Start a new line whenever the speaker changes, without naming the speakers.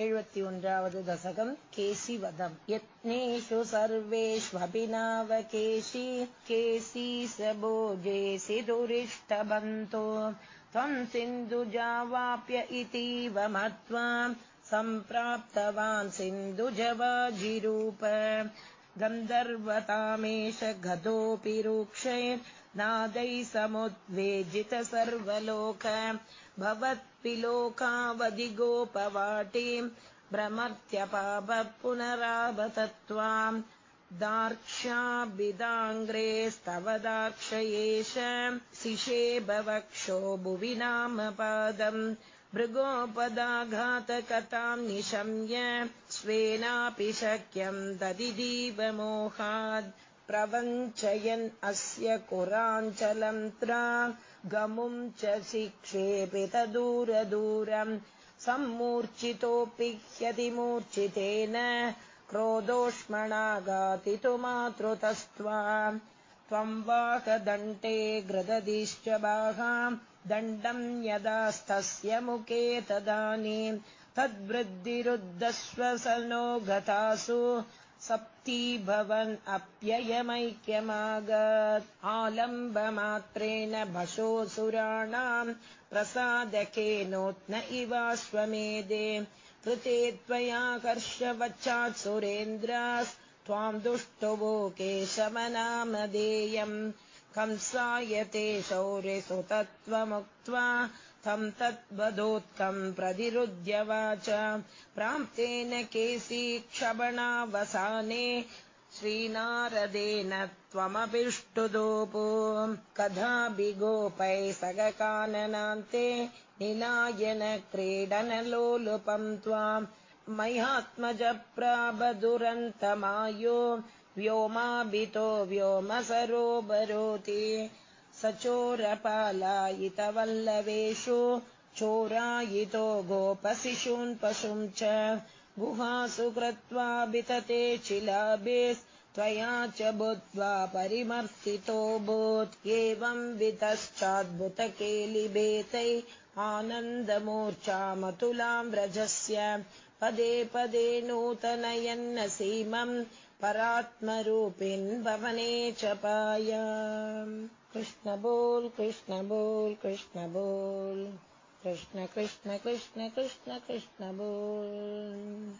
एवति दशकम् केशिवदम् यत्नेषु सर्वेष्वभिनावकेशी केशी स भोजेसि दुरिष्टबन्तो त्वम् सिन्धुजावाप्य इतीव मत्वा सम्प्राप्तवान् सिन्धुजवाजिरूप गन्धर्वतामेष गतोऽपि रुक्षे समुद्वेजित सर्वलोक। भवत्पिलोकावधि गोपवाटी भ्रमत्यपाप पुनरावतत्वाम्। दार्क्ष्याभिदाङ्ग्रेस्तव दाक्षयेष शिशे भवक्षो भुवि नाम पादम् भृगोपदाघातकथाम् निशम्य स्वेनापि शक्यम् ददिदीवमोहाद् प्रवञ्चयन् अस्य कुराञ्चलन्त्रा गमुम् च शिक्षेपितदूरदूरम् सम्मूर्च्छितोऽपि ह्यतिमूर्च्छितेन क्रोधोष्मणागातितु मातृतस्त्वा त्वम् वाकदण्टे ग्रददिश्च बाहा दण्डम् यदास्तस्य मुखे तदानीम् तद्वृद्धिरुद्धस्वसनो गतासु सप्ती भवन् अप्ययमैक्यमागत्। आलम्बमात्रेण भशोऽसुराणाम् प्रसादकेनोत्न इवाश्वमेधे कृते त्वयाकर्षवच्चात् सुरेन्द्रास्त्वाम् दुष्टुवो केशवनामधेयम्। कंसायते शौर्यसुतत्वमुक्त्वा तम् तद्वदोत्कम् प्रतिरुध्यवाच प्राप्तेन केसी क्षपणावसाने श्रीनारदेन त्वमपिष्टुदोपो कदापि गोपै सगकाननान्ते निलायन क्रीडनलोलुपम् त्वाम् मह्यात्मजप्राबदुरन्तमायो व्योमाभितो व्योमसरोबरोति सचोरपालायितवल्लवेषु चोरायितो गोपशिशून् पशुम् च गुहासु कृत्वा वितते चिलाभिस्त्वया च बुद्ध्वा परिमर्शितोऽभूत् एवम् वितश्चाद्भुतकेलिभेतै आनन्दमूर्च्छामतुलाम् व्रजस्य पदे पदे नूतनयन्न सीमम् परात्मरूपिन् भवने च पाय। कृष्ण बोल् कृष्ण बोल् कृष्ण कृष्ण कृष्ण कृष्ण कृष्ण कृष्ण बोल्